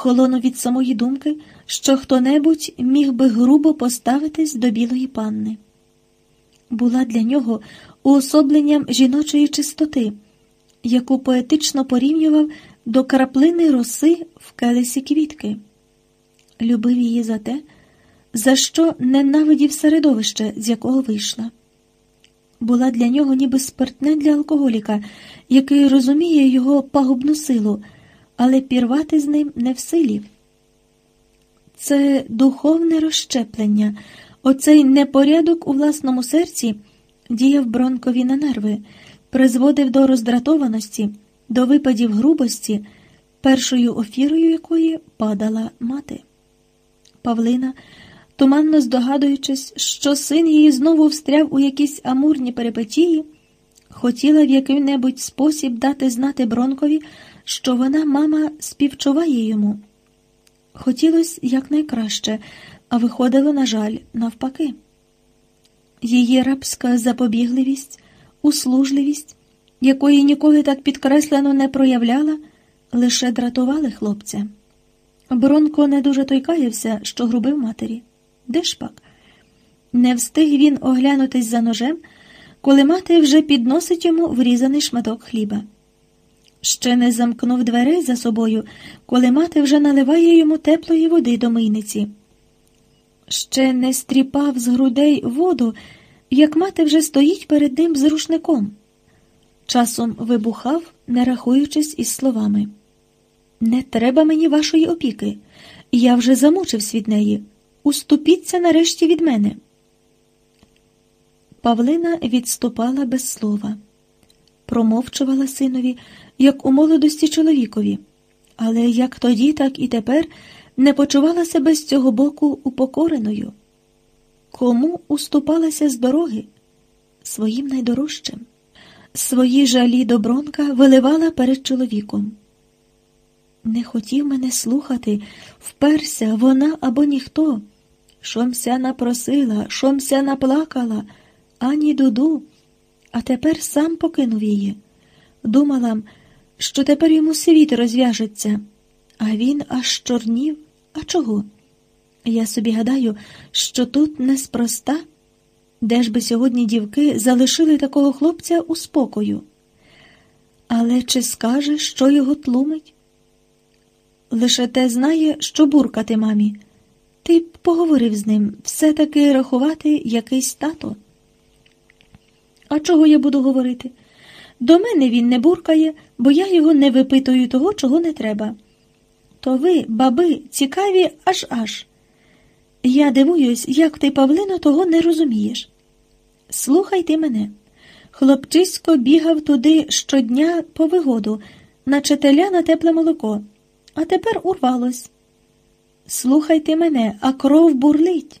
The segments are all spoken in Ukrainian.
холонув від самої думки, що хто-небудь міг би грубо поставитись до білої панни. Була для нього уособленням жіночої чистоти, яку поетично порівнював до краплини роси в келесі квітки. Любив її за те, за що ненавидів середовище, з якого вийшла. Була для нього ніби спиртне для алкоголіка, який розуміє його пагубну силу, але пірвати з ним не в силі. Це духовне розщеплення, оцей непорядок у власному серці діяв Бронкові на нерви, призводив до роздратованості, до випадів грубості, першою офірою якої падала мати. Павлина, туманно здогадуючись, що син її знову встряв у якісь амурні перипетії, хотіла в який-небудь спосіб дати знати Бронкові, що вона, мама, співчуває йому. Хотілося якнайкраще, а виходило, на жаль, навпаки. Її рабська запобігливість, услужливість, якої ніколи так підкреслено не проявляла, лише дратували хлопця. Бронко не дуже той каявся, що грубив матері. Де ж пак? Не встиг він оглянутись за ножем, коли мати вже підносить йому врізаний шматок хліба. Ще не замкнув дверей за собою, коли мати вже наливає йому теплої води до мийниці. Ще не стріпав з грудей воду, як мати вже стоїть перед ним з рушником. Часом вибухав, не рахуючись із словами. Не треба мені вашої опіки. Я вже замучився від неї. Уступіться нарешті від мене. Павлина відступала без слова, промовчувала синові, як у молодості чоловікові, але як тоді, так і тепер не почувала себе з цього боку упокореною. Кому уступалася з дороги? Своїм найдорожчим. Свої жалі до Бронка виливала перед чоловіком. Не хотів мене слухати, вперся вона або ніхто. Шомся напросила, шомся наплакала, ані дуду, а тепер сам покинув її. Думала, що тепер йому світ розв'яжеться, а він аж чорнів. А чого? Я собі гадаю, що тут неспроста, де ж би сьогодні дівки залишили такого хлопця у спокою. Але чи скаже, що його тлумить? Лише те знає, що буркати мамі. Ти б поговорив з ним, все-таки рахувати якийсь тато. А чого я буду говорити? До мене він не буркає, бо я його не випитую того, чого не треба. То ви, баби, цікаві аж аж. Я дивуюсь, як ти, Павлино, того не розумієш. Слухай ти мене. Хлопчисько бігав туди щодня по вигоду, наче теля на тепле молоко, а тепер урвалось. Слухайте мене, а кров бурлить.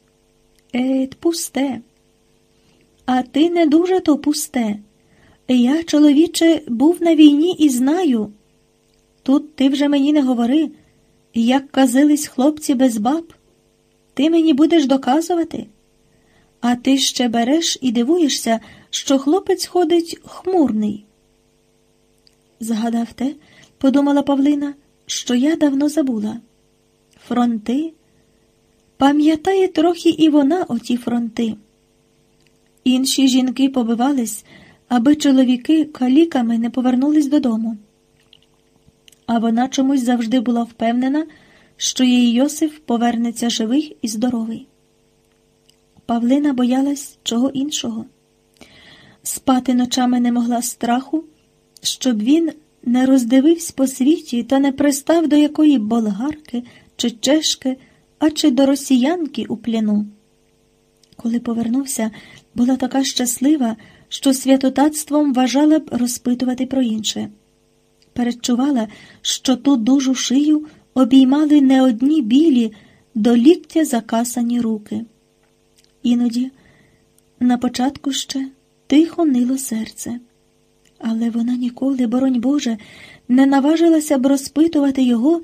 Ет, пусте. А ти не дуже то пусте. Я, чоловіче, був на війні і знаю. Тут ти вже мені не говори, як казились хлопці без баб. Ти мені будеш доказувати. А ти ще береш і дивуєшся, що хлопець ходить хмурний. Згадав те, подумала Павлина, що я давно забула. Фронти. Пам'ятає трохи і вона оті фронти. Інші жінки побивались, аби чоловіки каліками не повернулись додому. А вона чомусь завжди була впевнена, що її Йосиф повернеться живий і здоровий. Павлина боялась чого іншого. Спати ночами не могла страху, щоб він не роздивився по світі та не пристав до якої болгарки чи чешки, а чи до росіянки у пляну. Коли повернувся, була така щаслива, що святотатством вважала б розпитувати про інше. Передчувала, що ту дужу шию обіймали не одні білі, до ліктя закасані руки. Іноді, на початку ще, тихо нило серце, але вона ніколи, боронь Боже, не наважилася б розпитувати його,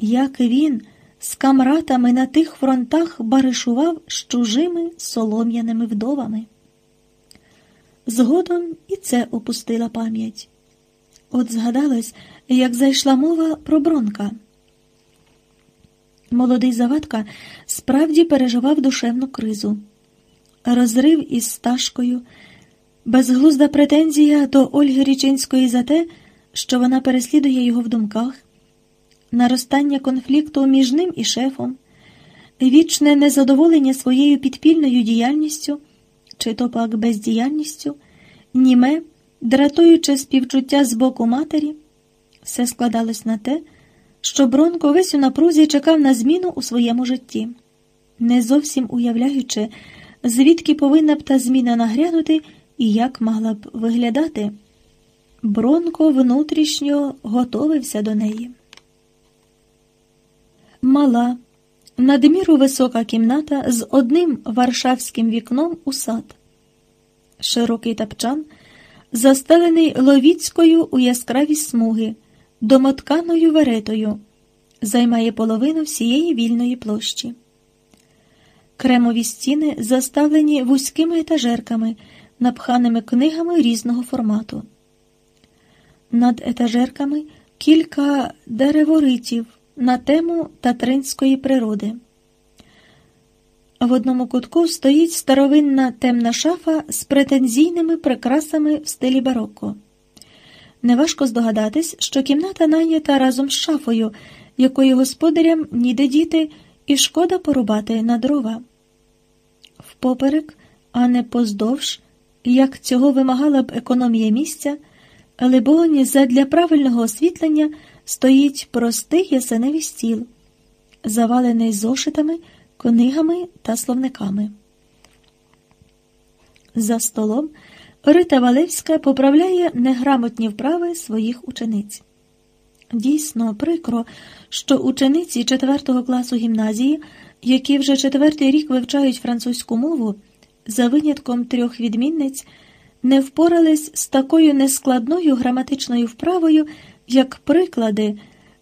як він з камратами на тих фронтах баришував з чужими солом'яними вдовами. Згодом і це опустила пам'ять. От згадалось, як зайшла мова про Бронка. Молодий Завадка справді переживав душевну кризу. Розрив із Сташкою, безглузда претензія до Ольги Річинської за те, що вона переслідує його в думках, наростання конфлікту між ним і шефом, вічне незадоволення своєю підпільною діяльністю, чи то пак бездіяльністю, німе, дратуюче співчуття з боку матері, все складалось на те, що Бронко весь у напрузі чекав на зміну у своєму житті, не зовсім уявляючи, звідки повинна б та зміна нагрянути і як могла б виглядати. Бронко внутрішньо готовився до неї. Мала, надміру висока кімната з одним варшавським вікном у сад, широкий тапчан, застелений ловіцькою у яскраві смуги домотканою веретою, займає половину всієї вільної площі. Кремові стіни заставлені вузькими етажерками, напханими книгами різного формату. Над етажерками кілька дереворитів на тему татринської природи. В одному кутку стоїть старовинна темна шафа з претензійними прикрасами в стилі барокко. Неважко здогадатись, що кімната найнята разом з шафою, якої господарям ніде діти, і шкода порубати на дрова. Впоперек, а не поздовж, як цього вимагала б економія місця, либоні задля правильного освітлення стоїть простий ясеневий стіл, завалений зошитами, книгами та словниками. За столом Рита Валевська поправляє неграмотні вправи своїх учениць. Дійсно, прикро, що учениці четвертого класу гімназії, які вже четвертий рік вивчають французьку мову, за винятком трьох відмінниць, не впорались з такою нескладною граматичною вправою, як приклади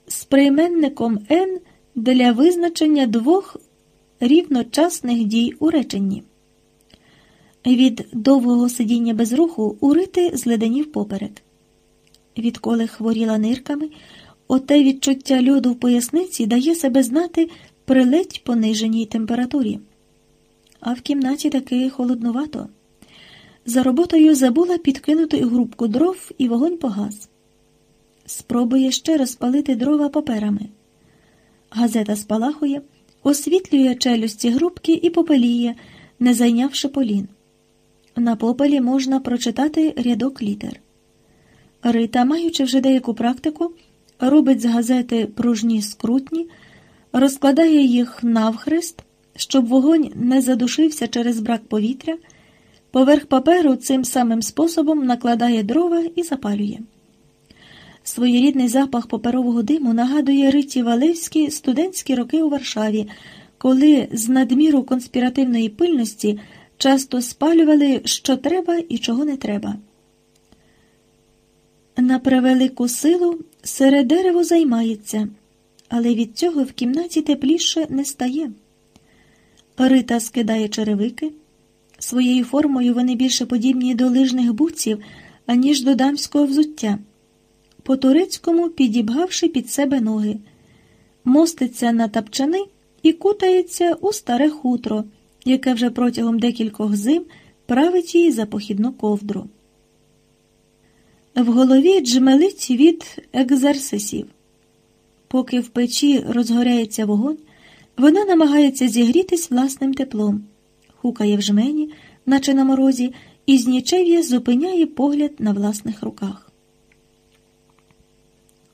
з прийменником «н» для визначення двох рівночасних дій у реченні. Від довгого сидіння без руху у Рити зледенів поперек. Відколи хворіла нирками, оте відчуття льоду в поясниці дає себе знати при ледь пониженій температурі. А в кімнаті таки холоднувато. За роботою забула підкинути грубку дров і вогонь погас. Спробує ще розпалити дрова паперами. Газета спалахує, освітлює челюсті грубки і попеліє, не зайнявши полін. На попелі можна прочитати рядок літер. Рита, маючи вже деяку практику, робить з газети пружні скрутні, розкладає їх навхрест, щоб вогонь не задушився через брак повітря, поверх паперу цим самим способом накладає дрова і запалює. Своєрідний запах паперового диму нагадує Риті Валевські студентські роки у Варшаві, коли з надміру конспіративної пильності часто спалювали, що треба і чого не треба. На превелику силу серед дерево займається, але від цього в кімнаті тепліше не стає. Рита скидає черевики. Своєю формою вони більше подібні до лижних буців, аніж до дамського взуття, по турецькому підібгавши під себе ноги, моститься на тапчани і кутається у старе хутро яке вже протягом декількох зим править її за похідну ковдру. В голові джмелить від екзерсисів. Поки в печі розгоряється вогонь, вона намагається зігрітись власним теплом, хукає в жмені, наче на морозі, і з зупиняє погляд на власних руках.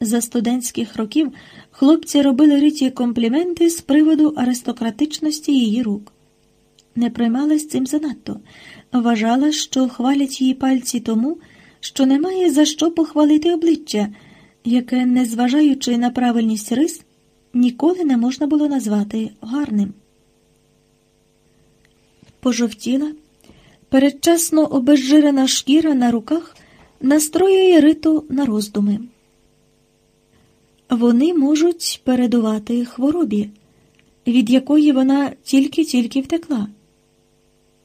За студентських років хлопці робили риті компліменти з приводу аристократичності її рук не приймалась цим занадто, вважала, що хвалять її пальці тому, що немає за що похвалити обличчя, яке, незважаючи на правильність рис, ніколи не можна було назвати гарним. Пожовтіла, передчасно обезжирена шкіра на руках настроює риту на роздуми. Вони можуть передувати хворобі, від якої вона тільки-тільки втекла.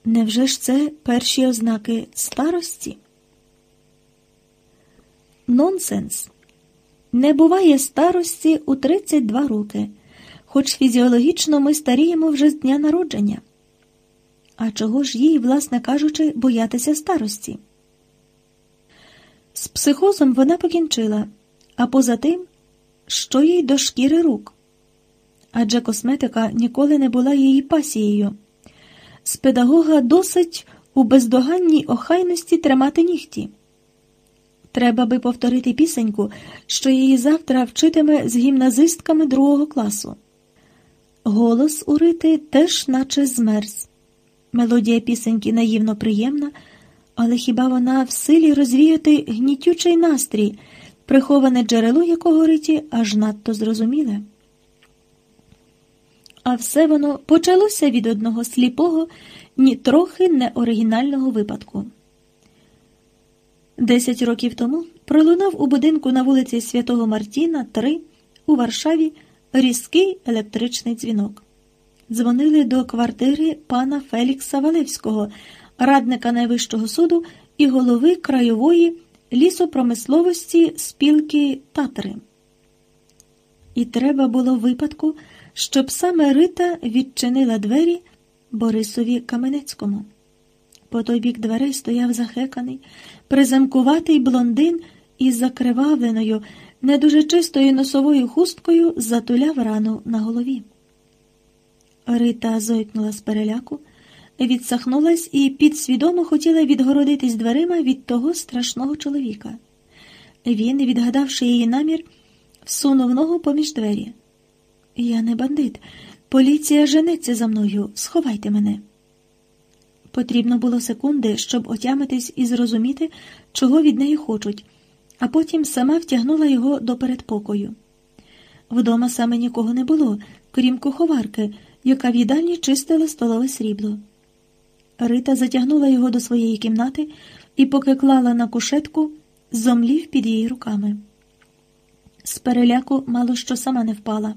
Невже ж це перші ознаки старості? Нонсенс. Не буває старості у 32 роки, хоч фізіологічно ми старіємо вже з дня народження. А чого ж їй, власне кажучи, боятися старості? З психозом вона покінчила, а поза тим, що їй до шкіри рук. Адже косметика ніколи не була її пасією. З педагога досить у бездоганній охайності тримати нігті. Треба би повторити пісеньку, що її завтра вчитиме з гімназистками другого класу. Голос у Рити теж наче змерз. Мелодія пісеньки наївно приємна, але хіба вона в силі розвіяти гнітючий настрій, приховане джерело якого Риті аж надто зрозуміле? А все воно почалося від одного сліпого, ні трохи не оригінального випадку. Десять років тому пролунав у будинку на вулиці Святого Мартіна, 3 у Варшаві різкий електричний дзвінок. Дзвонили до квартири пана Фелікса Валевського, радника найвищого суду і голови краєвої лісопромисловості спілки Татри. І треба було випадку, щоб саме Рита відчинила двері Борисові Каменецькому. По той бік дверей стояв захеканий, приземкуватий блондин із закривавленою, не дуже чистою носовою хусткою затуляв рану на голові. Рита зойкнула з переляку, відсахнулась і підсвідомо хотіла відгородитись дверима від того страшного чоловіка. Він, відгадавши її намір, всунув ногу поміж двері. Я не бандит. Поліція женеться за мною. Сховайте мене. Потрібно було секунди, щоб отямитись і зрозуміти, чого від неї хочуть, а потім сама втягнула його до передпокою. Вдома саме нікого не було, крім куховарки, яка в їдальні чистила столове срібло. Рита затягнула його до своєї кімнати і, поки клала на кушетку, зомлів під її руками. З переляку мало що сама не впала.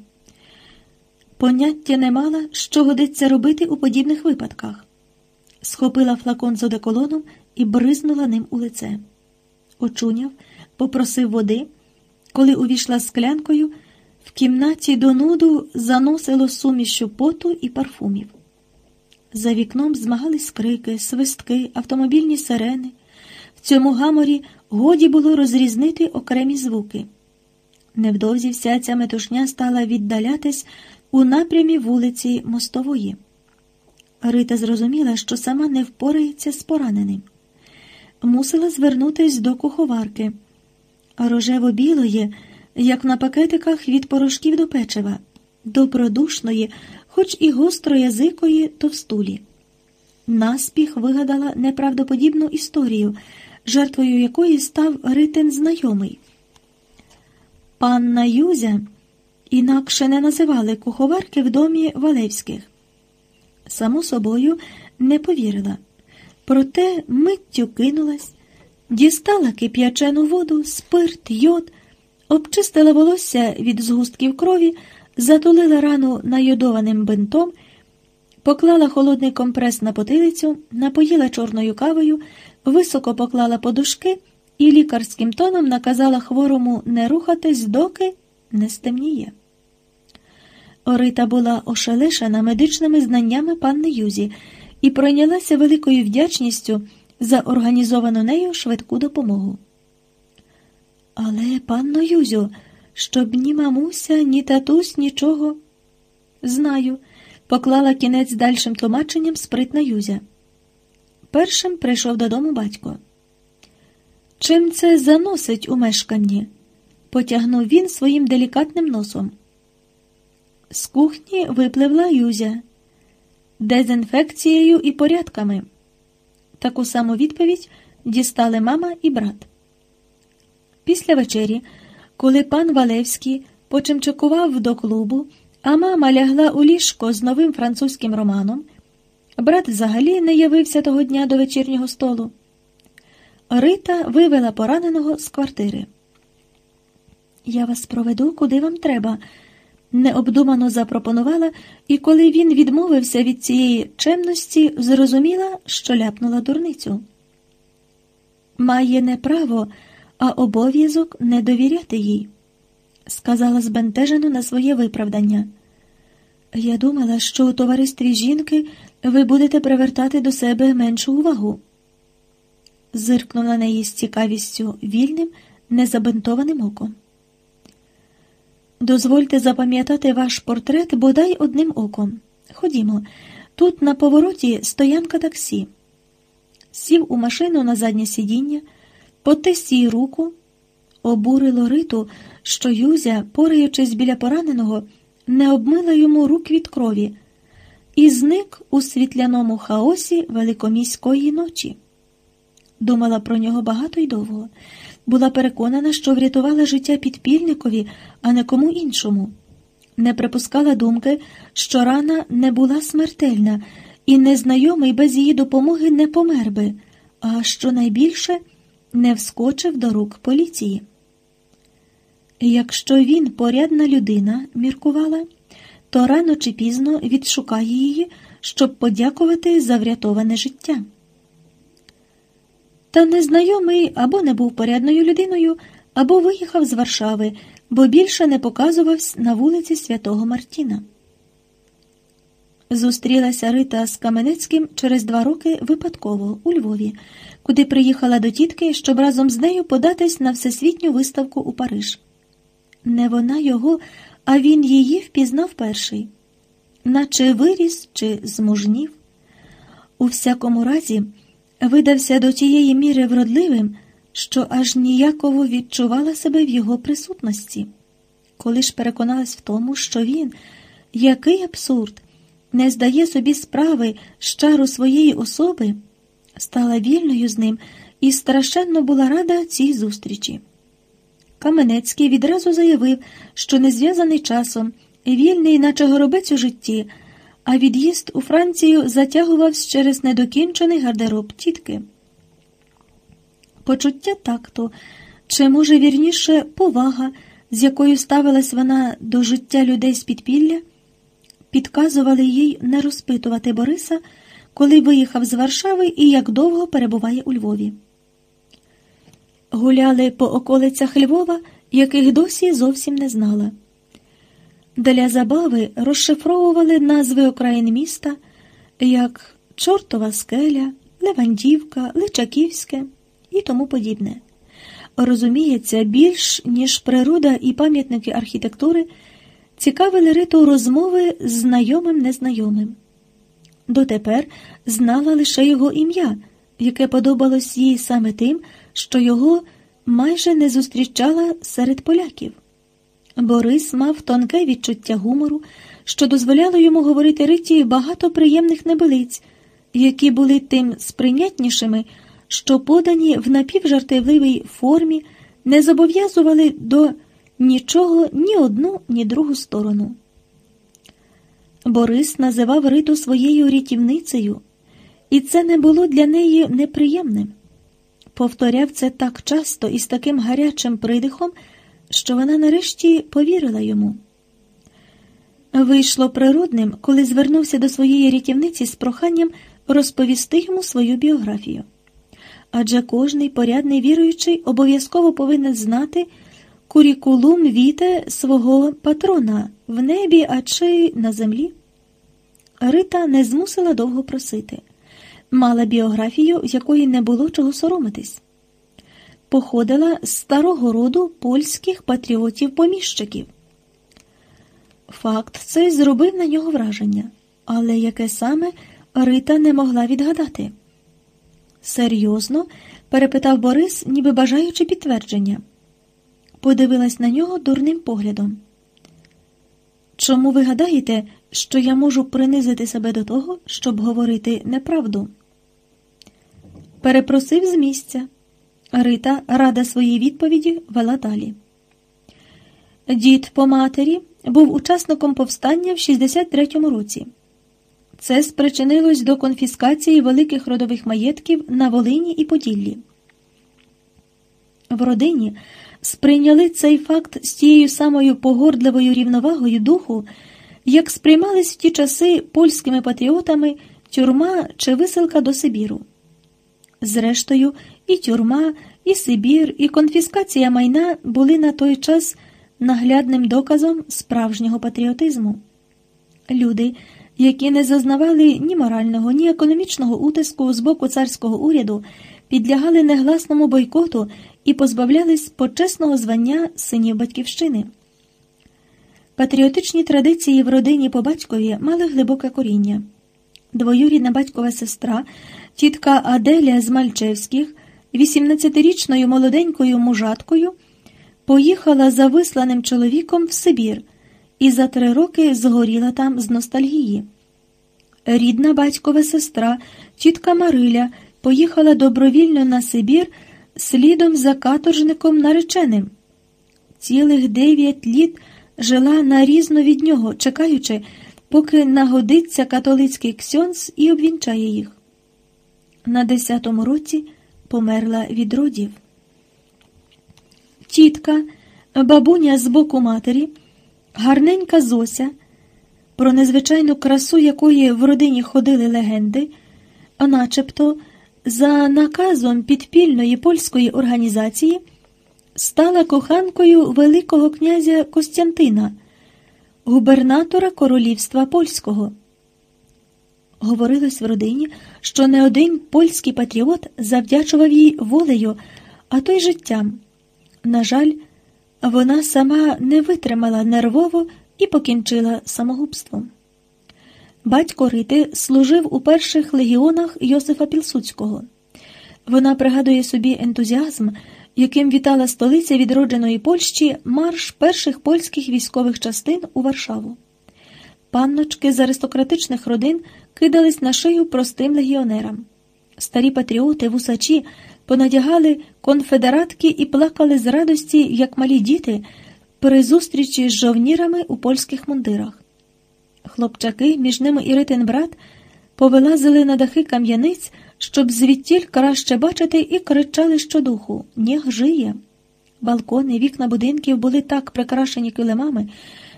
Поняття не мала, що годиться робити у подібних випадках. Схопила флакон з одеколоном і бризнула ним у лице. Очуняв, попросив води. Коли увійшла склянкою, в кімнаті до нуду заносило сумішю поту і парфумів. За вікном змагались крики, свистки, автомобільні сирени. В цьому гаморі годі було розрізнити окремі звуки. Невдовзі вся ця метушня стала віддалятись у напрямі вулиці Мостової. Рита зрозуміла, що сама не впорається з пораненим. Мусила звернутись до куховарки, рожево-білої, як на пакетиках від порошків до печива, добродушної, хоч і гостроязикої товстулі. Наспіх вигадала неправдоподібну історію, жертвою якої став Ритин знайомий. Панна Юзя інакше не називали куховарки в домі Валевських. Само собою не повірила. Проте миттю кинулась, дістала кип'ячену воду, спирт, йод, обчистила волосся від згустків крові, затулила рану найодованим бинтом, поклала холодний компрес на потилицю, напоїла чорною кавою, високо поклала подушки і лікарським тоном наказала хворому не рухатись, доки не стемніє. Орита була ошелешена медичними знаннями панни Юзі і пройнялася великою вдячністю за організовану нею швидку допомогу. Але, панно Юзю, щоб ні мамуся, ні татусь нічого. Знаю, поклала кінець дальшим тлумаченням спритна Юзя. Першим прийшов додому батько. Чим це заносить у мешканні? потягнув він своїм делікатним носом. З кухні випливла Юзя дезінфекцією і порядками. Таку саму відповідь дістали мама і брат. Після вечері, коли пан Валевський почимчикував до клубу, а мама лягла у ліжко з новим французьким романом, брат взагалі не явився того дня до вечірнього столу. Рита вивела пораненого з квартири. Я вас проведу, куди вам треба необдумано запропонувала, і коли він відмовився від цієї чемності, зрозуміла, що ляпнула дурницю. Має не право, а обов'язок не довіряти їй, сказала збентежено на своє виправдання. Я думала, що у товаристві жінки ви будете привертати до себе меншу увагу. Зиркнув на неї з цікавістю вільним, незабинтованим оком. Дозвольте запам'ятати ваш портрет бодай одним оком. Ходімо, тут на повороті стоянка таксі. Сів у машину на заднє сидіння, потис їй руку, обурило риту, що Юзя, пораючись біля пораненого, не обмила йому рук від крові, і зник у світляному хаосі великоміської ночі. Думала про нього багато й довго. Була переконана, що врятувала життя підпільникові, а не кому іншому. Не припускала думки, що рана не була смертельна, і незнайомий без її допомоги не помер би, а що найбільше не вскочив до рук поліції. Якщо він порядна людина, міркувала, то рано чи пізно відшукає її, щоб подякувати за врятоване життя. Та незнайомий або не був порядною людиною, або виїхав з Варшави, бо більше не показувався на вулиці Святого Мартіна. Зустрілася Рита з Каменецьким через два роки випадково у Львові, куди приїхала до тітки, щоб разом з нею податись на всесвітню виставку у Париж. Не вона його, а він її впізнав перший, наче виріс чи змужнів. У всякому разі, видався до тієї міри вродливим, що аж ніяково відчувала себе в його присутності. Коли ж переконалась в тому, що він, який абсурд, не здає собі справи з чару своєї особи, стала вільною з ним і страшенно була рада цій зустрічі. Каменецький відразу заявив, що не зв'язаний часом, вільний, наче горобець у житті, а від'їзд у Францію затягувався через недокінчений гардероб тітки. Почуття такту, чи, може, вірніше, повага, з якою ставилась вона до життя людей з підпілля, підказували їй не розпитувати Бориса, коли виїхав з Варшави і як довго перебуває у Львові. Гуляли по околицях Львова, яких досі зовсім не знала. Для забави розшифровували назви окраїн міста, як Чортова скеля, Левандівка, Личаківське і тому подібне. Розуміється, більш ніж природа і пам'ятники архітектури цікавили риту розмови з знайомим незнайомим. Дотепер знала лише його ім'я, яке подобалось їй саме тим, що його майже не зустрічала серед поляків. Борис мав тонке відчуття гумору, що дозволяло йому говорити Риті багато приємних небелиць, які були тим сприйнятнішими, що подані в напівжартівливій формі не зобов'язували до нічого ні одну, ні другу сторону. Борис називав Риту своєю рятівницею, і це не було для неї неприємним. Повторяв це так часто і з таким гарячим придихом, що вона нарешті повірила йому. Вийшло природним, коли звернувся до своєї рятівниці з проханням розповісти йому свою біографію. Адже кожний порядний віруючий обов'язково повинен знати курікулум віте свого патрона в небі, а чи на землі. Рита не змусила довго просити. Мала біографію, якої не було чого соромитись. Походила з старого роду польських патріотів-поміщиків. Факт цей зробив на нього враження, але яке саме Рита не могла відгадати. Серйозно? перепитав Борис, ніби бажаючи підтвердження. Подивилась на нього дурним поглядом. Чому ви гадаєте, що я можу принизити себе до того, щоб говорити неправду? Перепросив з місця. Рита, рада своїй відповіді, вела далі. Дід по матері був учасником повстання в 63-му році. Це спричинилось до конфіскації великих родових маєтків на Волині і Поділлі. В родині сприйняли цей факт з тією самою погордливою рівновагою духу, як сприймались в ті часи польськими патріотами тюрма чи висилка до Сибіру. Зрештою, і тюрма, і Сибір, і конфіскація майна були на той час наглядним доказом справжнього патріотизму. Люди, які не зазнавали ні морального, ні економічного утиску з боку царського уряду, підлягали негласному бойкоту і позбавлялись почесного звання синів батьківщини. Патріотичні традиції в родині по батькові мали глибоке коріння. Двоюрідна батькова сестра, тітка Аделя з Мальчевських, 18-річною молоденькою мужаткою, поїхала за висланим чоловіком в Сибір і за три роки згоріла там з ностальгії. Рідна батькова сестра, тітка Мариля, поїхала добровільно на Сибір слідом за каторжником нареченим. Цілих дев'ять літ жила нарізно від нього, чекаючи, поки нагодиться католицький ксьонс і обвінчає їх. На десятому році померла від родів. Тітка, бабуня з боку матері, гарненька Зося, про незвичайну красу якої в родині ходили легенди, а начебто за наказом підпільної польської організації стала коханкою Великого князя Костянтина, губернатора Королівства Польського. Говорилось в родині, що не один польський патріот завдячував їй волею, а то й життям. На жаль, вона сама не витримала нервово і покінчила самогубством. Батько Рити служив у перших легіонах Йосифа Пілсуцького. Вона пригадує собі ентузіазм, яким вітала столиця відродженої Польщі марш перших польських військових частин у Варшаву. Панночки з аристократичних родин кидались на шию простим легіонерам. Старі патріоти, вусачі понадягали конфедератки і плакали з радості, як малі діти, при зустрічі з жовнірами у польських мундирах. Хлопчаки, між ними і ритин брат, повилазили на дахи кам'яниць, щоб звідтіль краще бачити, і кричали щодуху Нєг жиє. Балкони, вікна будинків були так прикрашені килимами,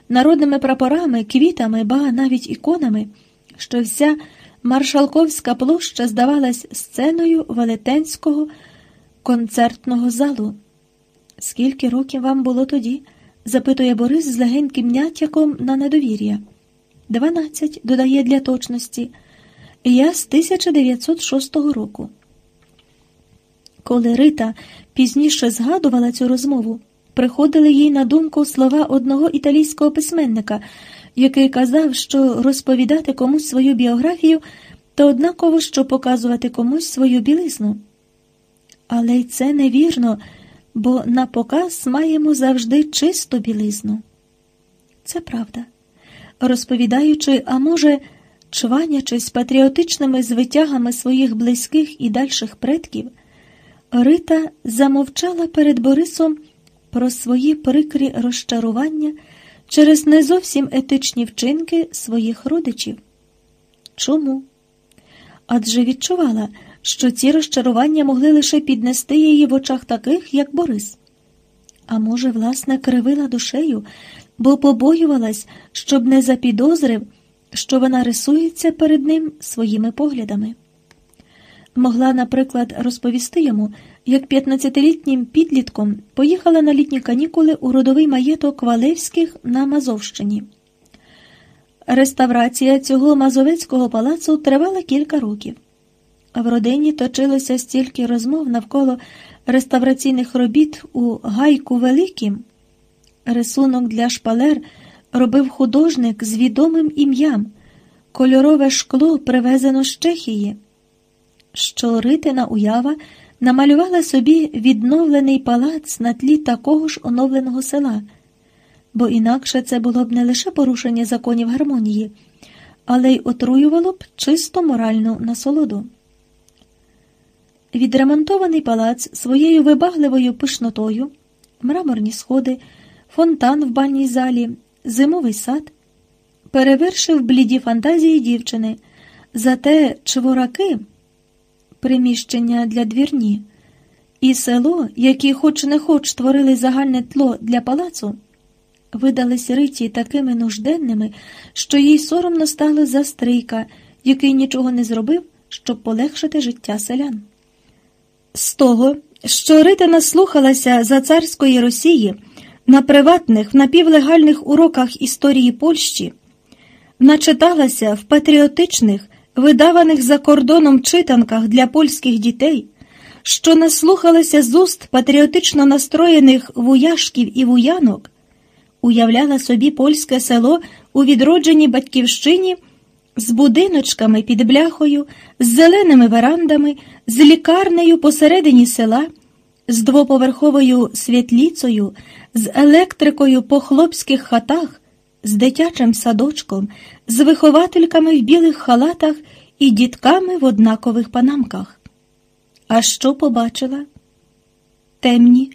народними прапорами, квітами, ба навіть іконами, що вся маршалковська площа здавалась сценою велетенського концертного залу. Скільки років вам було тоді? запитує Борис з легеньким нятяком на недовір'я. Дванадцять, додає для точності. Я з 1906 року. Коли Рита пізніше згадувала цю розмову, приходили їй на думку слова одного італійського письменника, який казав, що розповідати комусь свою біографію то однаково, що показувати комусь свою білизну. Але й це невірно, бо на показ маємо завжди чисту білизну. Це правда. Розповідаючи, а може, чванячись патріотичними звитягами своїх близьких і дальших предків, Рита замовчала перед Борисом про свої прикрі розчарування через не зовсім етичні вчинки своїх родичів. Чому? Адже відчувала, що ці розчарування могли лише піднести її в очах таких, як Борис. А може, власне, кривила душею, бо побоювалась, щоб не запідозрив, що вона рисується перед ним своїми поглядами. Могла, наприклад, розповісти йому, як 15-літнім підлітком поїхала на літні канікули у родовий маєток Валевських на Мазовщині. Реставрація цього Мазовецького палацу тривала кілька років. В родині точилося стільки розмов навколо реставраційних робіт у Гайку Великім. Рисунок для шпалер робив художник з відомим ім'ям, кольорове шкло привезено з Чехії, що Ритина уява намалювала собі відновлений палац на тлі такого ж оновленого села, бо інакше це було б не лише порушення законів гармонії, але й отруювало б чисто моральну насолоду. Відремонтований палац своєю вибагливою пишнотою, мраморні сходи, фонтан в бальній залі, зимовий сад перевершив бліді фантазії дівчини, зате чвораки приміщення для двірні, і село, які хоч не хоч створили загальне тло для палацу, видались Риті такими нужденними, що їй соромно стало за стрийка, який нічого не зробив, щоб полегшити життя селян. З того, що Рита наслухалася за царської Росії на приватних напівлегальних уроках історії Польщі, начиталася в патріотичних, видаваних за кордоном читанках для польських дітей, що наслухалася з уст патріотично настроєних вуяшків і вуянок, уявляла собі польське село у відродженій батьківщині з будиночками під бляхою, з зеленими верандами, з лікарнею посередині села, з двоповерховою світліцею, з електрикою по хлопських хатах, з дитячим садочком, з виховательками в білих халатах і дітками в однакових панамках. А що побачила? Темні,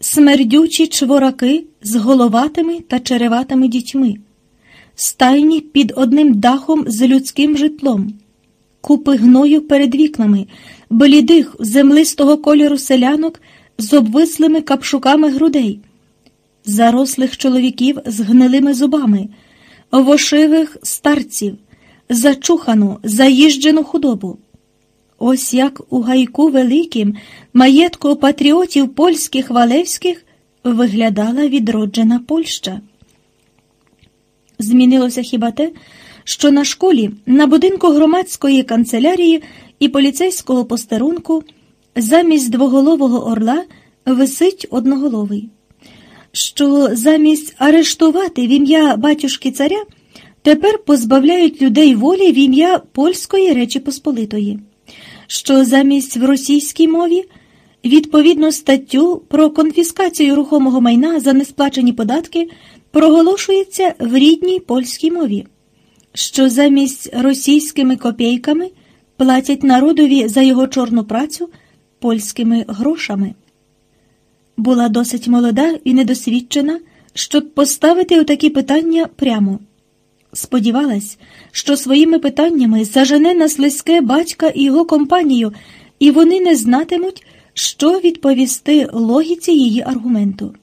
смердючі чвораки з головатими та череватими дітьми, стайні під одним дахом з людським житлом, купи гною перед вікнами, блідих землистого кольору селянок з обвислими капшуками грудей, зарослих чоловіків з гнилими зубами, вошивих старців, зачухану, заїжджену худобу. Ось як у гайку великим маєтку патріотів польських валевських виглядала відроджена Польща. Змінилося хіба те, що на школі, на будинку громадської канцелярії і поліцейського постерунку замість двоголового орла висить одноголовий, що замість арештувати в ім'я батюшки царя тепер позбавляють людей волі в ім'я Польської Речі Посполитої. Що замість в російській мові відповідну статтю про конфіскацію рухомого майна за несплачені податки проголошується в рідній польській мові, що замість російськими копійками платять народові за його чорну працю польськими грошами. Була досить молода і недосвідчена, щоб поставити отакі питання прямо. Сподівалась, що своїми питаннями зажене на слизьке батька і його компанію, і вони не знатимуть, що відповісти логіці її аргументу.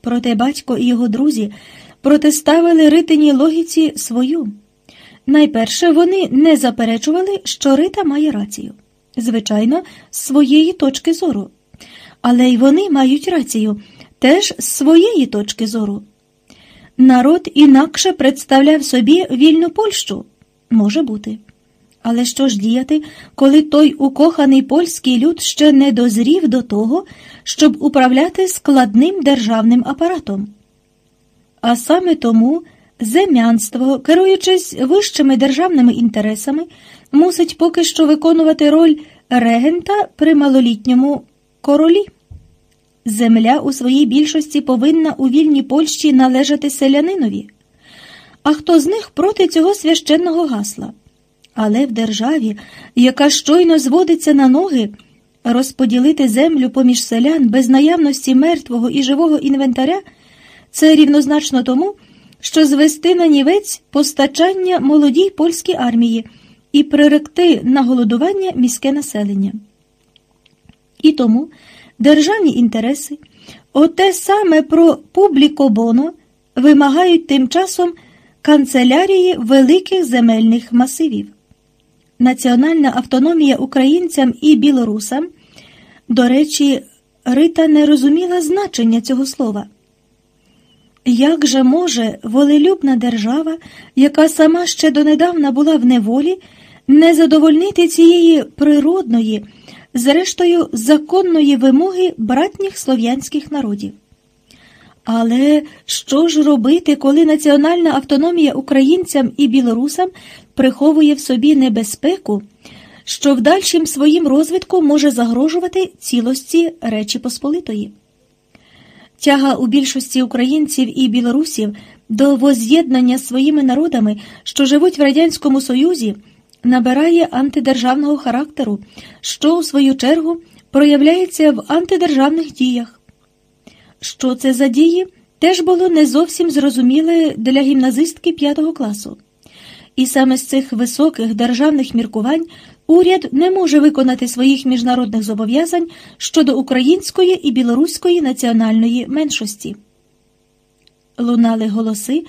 Проте батько і його друзі протиставили ритиній логіці свою. Найперше вони не заперечували, що Рита має рацію, звичайно, з своєї точки зору. Але й вони мають рацію теж з своєї точки зору. Народ інакше представляв собі вільну Польщу? Може бути. Але що ж діяти, коли той укоханий польський люд ще не дозрів до того, щоб управляти складним державним апаратом? А саме тому зем'янство, керуючись вищими державними інтересами, мусить поки що виконувати роль регента при малолітньому королі. Земля у своїй більшості повинна у вільній Польщі належати селянинові. А хто з них проти цього священного гасла? Але в державі, яка щойно зводиться на ноги, розподілити землю поміж селян без наявності мертвого і живого інвентаря це рівнозначно тому, що звести на нівець постачання молодій польській армії і приректи на голодування міське населення. І тому державні інтереси, оте саме про публікобоно вимагають тим часом канцелярії великих земельних масивів. Національна автономія українцям і білорусам, до речі, Рита не розуміла значення цього слова. Як же може волелюбна держава, яка сама ще донедавна була в неволі, не задовольнити цієї природної? зрештою, законної вимоги братніх слов'янських народів. Але що ж робити, коли національна автономія українцям і білорусам приховує в собі небезпеку, що в дальшім своїм розвитку може загрожувати цілості Речі Посполитої? Тяга у більшості українців і білорусів до воз'єднання своїми народами, що живуть в Радянському Союзі набирає антидержавного характеру, що, у свою чергу, проявляється в антидержавних діях. Що це за дії, теж було не зовсім зрозуміле для гімназистки п'ятого класу. І саме з цих високих державних міркувань уряд не може виконати своїх міжнародних зобов'язань щодо української і білоруської національної меншості. Лунали голоси,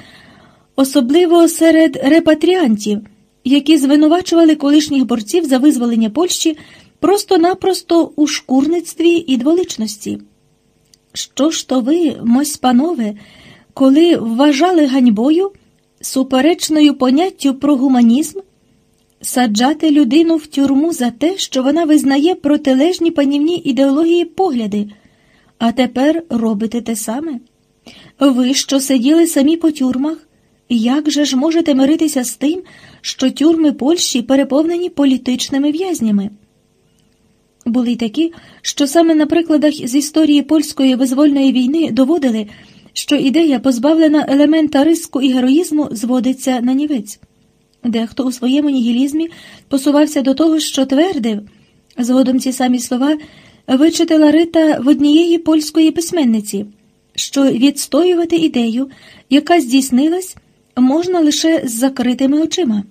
особливо серед репатріантів які звинувачували колишніх борців за визволення Польщі просто-напросто у шкурництві і дволичності. Що ж то ви, мось панове, коли вважали ганьбою суперечною поняттю про гуманізм саджати людину в тюрму за те, що вона визнає протилежні панівні ідеології погляди, а тепер робите те саме. Ви, що сиділи самі по тюрмах, як же ж можете миритися з тим, що тюрми Польщі переповнені політичними в'язнями? Були й такі, що саме на прикладах з історії польської визвольної війни доводили, що ідея, позбавлена елемента риску і героїзму, зводиться на нівець. Дехто у своєму нігілізмі посувався до того, що твердив, згодом ці самі слова вичитала Рита в однієї польської письменниці, що відстоювати ідею, яка здійснилась, можна лише з закритими очима.